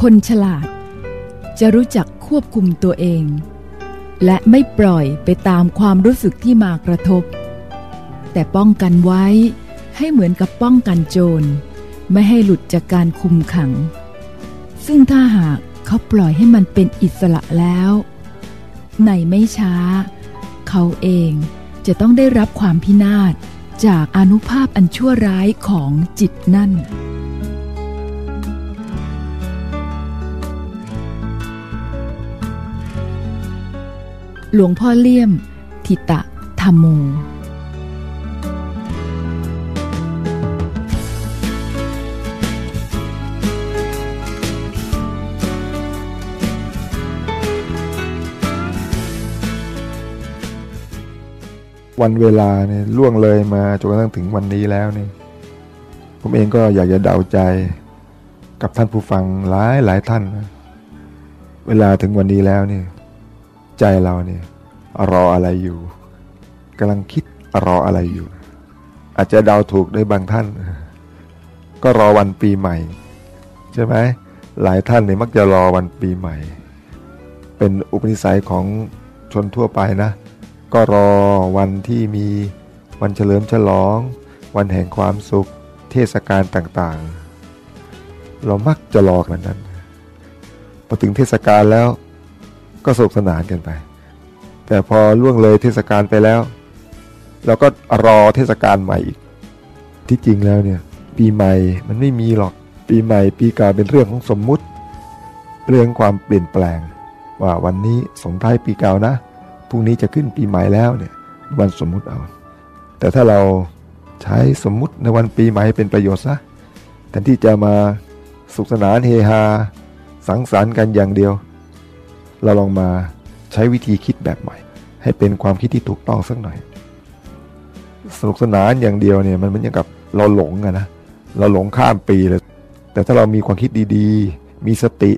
คนฉลาด จะรู้จักควบคุมตัวเอง และไม่ปล่อยไปตามความรู้สึกที่มากระทบ แต่ป้องกันไว้ให้เหมือนกับป้องกันโจร ไม่ให้หลุดจากการคุมขัง ซึ่งถ้าหากเขาปล่อยให้มันเป็นอิสระแล้วในไม่ช้า เขาเองจะต้องได้รับความพินาศจากอนุภาพอันชั่วร้ายของจิตนั่น หลวงพ่อเลี่ยม ทิตะธรรมโม วันเวลาเนี่ยล่วงเลยมาจนกระทั่งถึงวันนี้แล้วเนี่ยผมเองก็อยากจะเดาใจกับท่านผู้ฟังหลายหลายท่าน เวลาถึงวันนี้แล้วเนี่ย ใจเราเนี่ยรออะไรอยู่กำลังคิดรออะไรอยู่ อาจจะเดาถูกได้บางท่าน ก็รอวันปีใหม่ ใช่ไหมหลายท่านเนี่ยมักจะรอวันปีใหม่ เป็นอุปนิสัยของชนทั่วไปนะ ก็รอวันที่มีวันเฉลิมฉลอง วันแห่งความสุขเทศกาลต่างๆ เรามักจะรอกันนั้นพอถึงเทศกาลแล้ว ก็สนุกสนานกันไป แต่พอล่วงเลยเทศกาลไปแล้ว เราก็รอเทศกาลใหม่อีก ที่จริงแล้วเนี่ยปีใหม่มันไม่มีหรอกปีใหม่ปีเก่าเป็นเรื่องของสมมุติ เรื่องความเปลี่ยนแปลง ว่าวันนี้สงท้ายปีเก่านะพรุ่งนี้จะขึ้นปีใหม่แล้วเนี่ยวันสมมุติเอา แต่ถ้าเราใช้สมมุติในวันปีใหม่เป็นประโยชน์ซะแทนที่จะมาสุขสนานเฮฮาสังสรรค์กันอย่างเดียว เราลองมาใช้วิธีคิดแบบใหม่ ให้เป็นความคิดที่ถูกต้องสักหน่อย สนุกสนานอย่างเดียวเนี่ยมันเหมือนอย่างกับเราหลงอะนะเราหลงข้ามปีเลย แต่ถ้าเรามีความคิดดีๆ มีสติ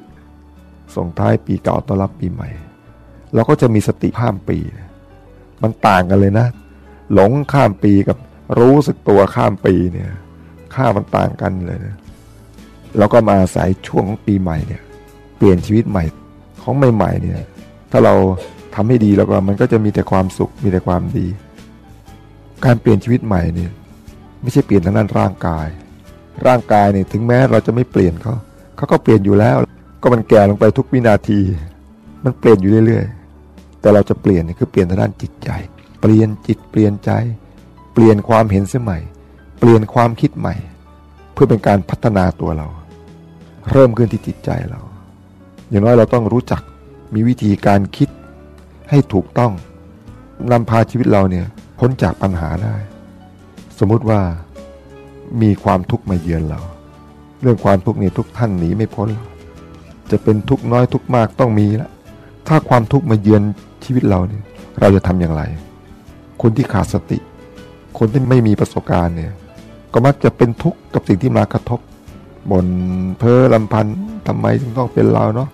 ส่งท้ายปีเก่าต้อนรับปีใหม่ เราก็จะมีสติข้ามปีมันต่างกันเลยนะ หลงข้ามปีกับรู้สึกตัวข้ามปีเนี่ยค่ามันต่างกันเลยนะเราก็มาอาศัยช่วงของปีใหม่เนี่ย เปลี่ยนชีวิตใหม่ ของใหม่ๆเนี่ยถ้าเราทำให้ดีแล้วก็มันก็จะมีแต่ความสุขมีแต่ความดี การเปลี่ยนชีวิตใหม่เนี่ยไม่ใช่เปลี่ยนทางด้านร่างกาย ร่างกายเนี่ยถึงแม้เราจะไม่เปลี่ยนเขาเขาก็เปลี่ยนอยู่แล้ว ก็มันแก่ลงไปทุกวินาที มันเปลี่ยนอยู่เรื่อยๆ แต่เราจะเปลี่ยนนี่คือเปลี่ยนทางด้านจิตใจ เปลี่ยนจิตเปลี่ยนใจ เปลี่ยนความเห็นเสียใหม่ เปลี่ยนความคิดใหม่ เพื่อเป็นการพัฒนาตัวเรา เริ่มขึ้นที่จิตใจเรา อย่างน้อยเราต้องรู้จักมีวิธีการคิดให้ถูกต้องนำพาชีวิตเราเนี่ยพ้นจากปัญหาได้ สมมุติว่ามีความทุกข์มาเยือนเรา เรื่องความทุกข์นี่ทุกท่านหนีไม่พ้นหรอกจะเป็นทุกข์น้อยทุกข์มากต้องมีละถ้าความทุกข์มาเยือนชีวิตเราเนี่ยเราจะทำอย่างไร คนที่ขาดสติ คนที่ไม่มีประสบการณ์เนี่ยก็มักจะเป็นทุกข์กับสิ่งที่มากระทบ บนเพ้อลำพันทำไมถึงต้องเป็นเราเนาะ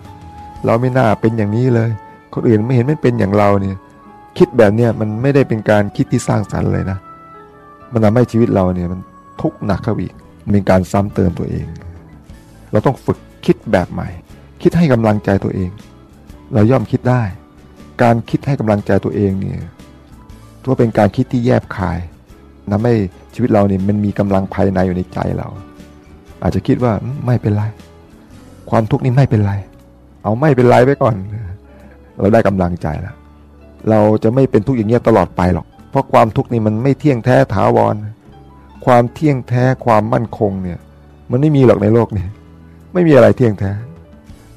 เราไม่น่าเป็นอย่างนี้เลย คนอื่นไม่เห็นไม่เป็นอย่างเราเนี่ย คิดแบบเนี้ยมันไม่ได้เป็นการคิดที่สร้างสรรค์เลยนะ มันทำให้ชีวิตเราเนี่ยมันทุกข์หนักเข้าอีกมันเป็นการซ้ำเติมตัวเอง เราต้องฝึกคิดแบบใหม่ คิดให้กำลังใจตัวเอง เราย่อมคิดได้ การคิดให้กำลังใจตัวเองเนี่ยถือว่าเป็นการคิดที่แยบคายทำให้ชีวิตเราเนี่ยมันมีกำลังภายในอยู่ในใจเรา อาจจะคิดว่าไม่เป็นไร ความทุกข์นี้ไม่เป็นไร เอาไม่เป็นไรไปก่อน เราได้กำลังใจแล้วเราจะไม่เป็นทุกข์อย่างเงี้ยตลอดไปหรอก เพราะความทุกข์นี่มันไม่เที่ยงแท้ถาวร ความเที่ยงแท้ความมั่นคงเนี่ย มันไม่มีหรอกในโลกนี้ไม่มีอะไรเที่ยงแท้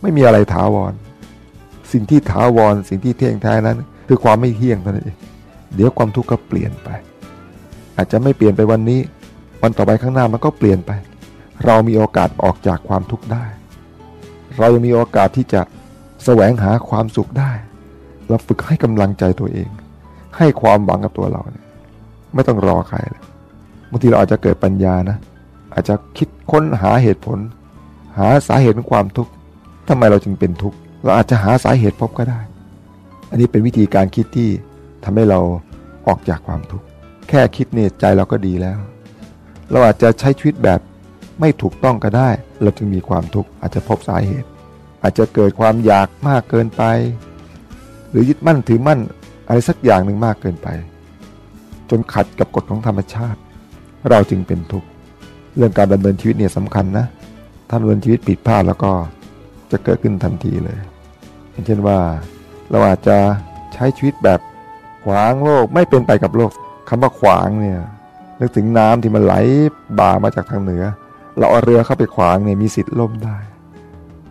ไม่มีอะไรถาวร สิ่งที่ถาวร สิ่งที่เที่ยงแท้นั้น คือความไม่เที่ยงเท่านั้นเองเดี๋ยวความทุกข์ก็เปลี่ยนไป อาจจะไม่เปลี่ยนไปวันนี้ วันต่อไปข้างหน้ามันก็เปลี่ยนไป เรามีโอกาสออกจากความทุกข์ได้ เรายังมีโอกาสที่จะแสวงหาความสุขได้ เราฝึกให้กำลังใจตัวเอง ให้ความหวังกับตัวเราเนี่ยไม่ต้องรอใครเลยบางทีเราอาจจะเกิดปัญญานะ อาจจะคิดค้นหาเหตุผล หาสาเหตุของความทุกข์ทำไมเราจึงเป็นทุกข์เราอาจจะหาสาเหตุพบก็ได้ อันนี้เป็นวิธีการคิดที่ทำให้เราออกจากความทุกข์แค่คิดเนี่ยใจเราก็ดีแล้ว เราอาจจะใช้ชีวิตแบบ ไม่ถูกต้องก็ได้ เราจึงมีความทุกข์อาจจะพบสาเหตุ อาจจะเกิดความอยากมากเกินไป หรือยึดมั่นถือมั่นอะไรสักอย่างหนึ่งมากเกินไป จนขัดกับกฎของธรรมชาติ เราจึงเป็นทุกข์เรื่องการดำเนินชีวิตเนี่ยสำคัญนะถ้าดำเนินชีวิตผิดพลาดแล้วก็จะเกิดขึ้นทันทีเลยเช่นว่าเราอาจจะใช้ชีวิตแบบขวางโลกไม่เป็นไปกับโลกคำว่าขวางเนี่ยนึกถึงน้ำที่มันไหลบ่ามาจากทางเหนือ เราเอาเรือเข้าไปขวางเนี่ยมีสิทธิ์ล่มได้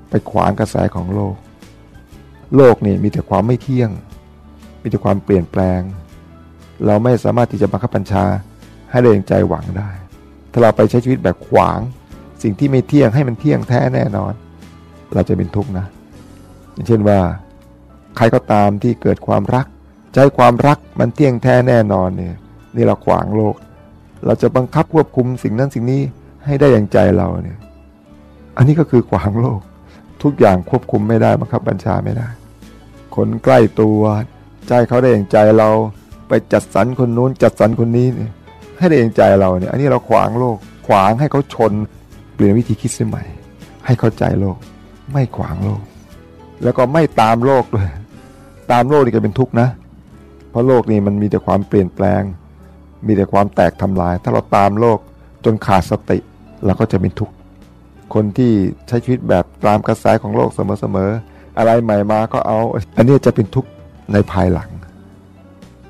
ไปขวางกระแสของโลก โลกนี่มีแต่ความไม่เที่ยง มีแต่ความเปลี่ยนแปลง เราไม่สามารถที่จะบังคับบัญชาให้เรงใจหวังได้ ถ้าเราไปใช้ชีวิตแบบขวาง สิ่งที่ไม่เที่ยงให้มันเที่ยงแท้แน่นอน เราจะเป็นทุกข์นะ อย่างเช่นว่า ใครก็ตามที่เกิดความรักใจความรักมันเที่ยงแท้แน่นอนเนี่ยนี่เราขวางโลก เราจะบังคับควบคุมสิ่งนั้นสิ่งนี้ ให้ได้อย่างใจเราเนี่ย อันนี้ก็คือขวางโลก ทุกอย่างควบคุมไม่ได้บังคับบัญชาไม่ได้ คนใกล้ตัวใจเขาได้อย่างใจเราไปจัดสรรคนนู้นจัดสรรคนนี้เนี่ยให้ได้อย่างใจเราเนี่ย อันนี้เราขวางโลก ขวางให้เขาชน เปลี่ยนวิธีคิดใหม่ ให้เข้าใจโลก ไม่ขวางโลก แล้วก็ไม่ตามโลกด้วยตามโลกนี่ก็เป็นทุกข์นะ เพราะโลกนี่มันมีแต่ความเปลี่ยนแปลง มีแต่ความแตกทำลาย ถ้าเราตามโลกจนขาดสติ เราก็จะเป็นทุกข์คนที่ใช้ชีวิตแบบตามกระแสของโลกเสมอๆอะไรใหม่มาก็เอา อันนี้จะเป็นทุกข์ในภายหลัง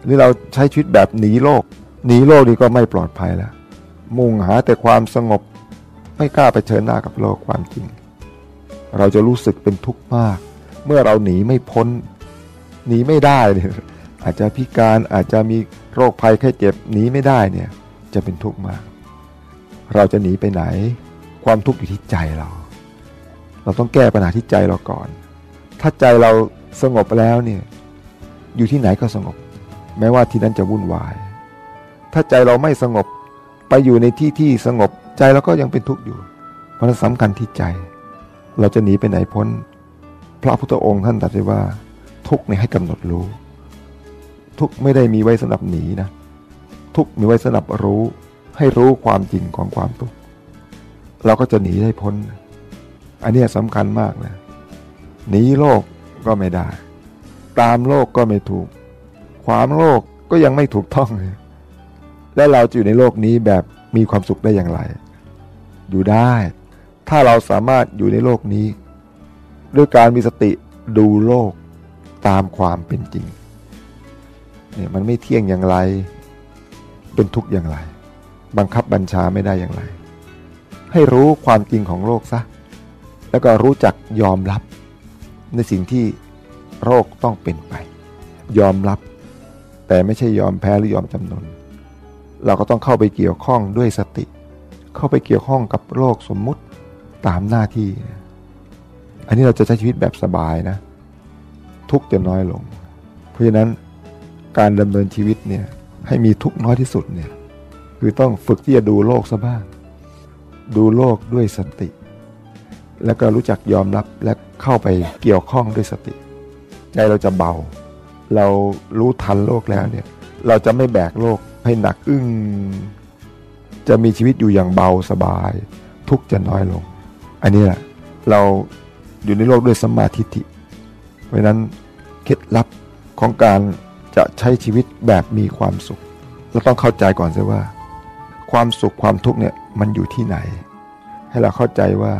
นี่เราใช้ชีวิตแบบหนีโลกหนีโลกนี่ก็ไม่ปลอดภัยแล้ว มุ่งหาแต่ความสงบไม่กล้าไปเชิญหน้ากับโลกความจริง เราจะรู้สึกเป็นทุกข์มาก เมื่อเราหนีไม่พ้น หนีไม่ได้เนี่ยอาจจะพิการอาจจะมีโรคภัยแค่เจ็บหนีไม่ได้เนี่ยจะเป็นทุกข์มาก เราจะหนีไปไหน ความทุกข์อยู่ที่ใจเรา เราต้องแก้ปัญหาที่ใจเราก่อน ถ้าใจเราสงบแล้วเนี่ยอยู่ที่ไหนก็สงบ แม้ว่าที่นั้นจะวุ่นวาย ถ้าใจเราไม่สงบไปอยู่ในที่ที่สงบใจเราก็ยังเป็นทุกข์อยู่ เพราะนั้นสำคัญที่ใจ เราจะหนีไปไหนพ้น พระพุทธองค์ท่านตรัสไว้ว่า ทุกข์เนี่ยให้กำหนดรู้ ทุกข์ไม่ได้มีไว้สำหรับหนีนะ ทุกข์มีไว้สำหรับรู้ ให้รู้ความจริงของความทุกข์เราก็จะหนีได้พ้น อันนี้สำคัญมากนะหนีโลกก็ไม่ได้ ตามโลกก็ไม่ถูก ความโลกก็ยังไม่ถูกต้องเลยและเราจะอยู่ในโลกนี้แบบมีความสุขได้อย่างไร อยู่ได้ ถ้าเราสามารถอยู่ในโลกนี้ ด้วยการมีสติดูโลกตามความเป็นจริงเนี่ยมันไม่เที่ยงอย่างไร เป็นทุกข์อย่างไร บังคับบัญชาไม่ได้อย่างไร ให้รู้ความจริงของโลกซะ แล้วก็รู้จักยอมรับ ในสิ่งที่โรคต้องเป็นไป ยอมรับ แต่ไม่ใช่ยอมแพ้หรือยอมจำนน เราก็ต้องเข้าไปเกี่ยวข้องด้วยสติ เข้าไปเกี่ยวข้องกับโลกสมมุติตามหน้าที่ อันนี้เราจะใช้ชีวิตแบบสบายนะ ทุกจะน้อยลง เพราะฉะนั้นการดำเนินชีวิตเนี่ยให้มีทุกน้อยที่สุดเนี่ย คือต้องฝึกที่จะดูโลกซะบ้าง ดูโลกด้วยสติ แล้วก็รู้จักยอมรับและเข้าไปเกี่ยวข้องด้วยสติ ใจเราจะเบา เรารู้ทันโลกแล้วเนี่ย เราจะไม่แบกโลกให้หนักอึ้งจะมีชีวิตอยู่อย่างเบาสบาย ทุกจะน้อยลง อันนี้แหละเราอยู่ในโลกด้วยสมาธิิเพราะนั้นเคล็ดลับของการจะใช้ชีวิตแบบมีความสุข เราต้องเข้าใจก่อนเสิว่า ความสุขความทุกข์เนี่ยมันอยู่ที่ไหน ให้เราเข้าใจว่า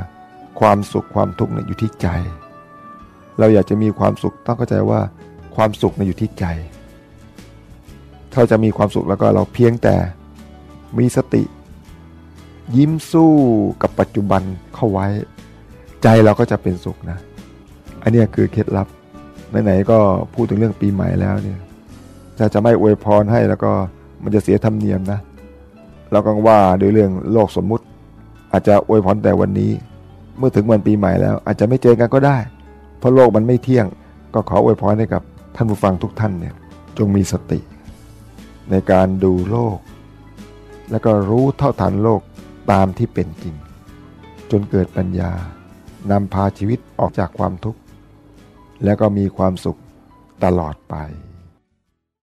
ความสุขความทุกข์เนี่ยอยู่ที่ใจ เราอยากจะมีความสุขต้องเข้าใจว่าความสุขเนี่ยอยู่ที่ใจ ถ้าจะมีความสุขแล้วก็เราเพียงแต่มีสติ ยิ้มสู้กับปัจจุบันเข้าไว้ ใจเราก็จะเป็นสุขนะ อันนี้คือเคล็ดลับไหนๆก็พูดถึงเรื่องปีใหม่แล้วเนี่ยถ้าจะไม่อวยพรให้แล้วก็มันจะเสียธรรมเนียมนะ เราก็ว่าโดยเรื่องโลกสมมุติ อาจจะอวยพรแต่วันนี้ เมื่อถึงวันปีใหม่แล้ว อาจจะไม่เจอกันก็ได้ เพราะโลกมันไม่เที่ยง ก็ขออวยพรให้กับท่านผู้ฟังทุกท่านเนี่ยจงมีสติ ในการดูโลก แล้วก็รู้เท่าทันโลกตามที่เป็นจริง จนเกิดปัญญานำพาชีวิตออกจากความทุกข์ แล้วก็มีความสุขตลอดไป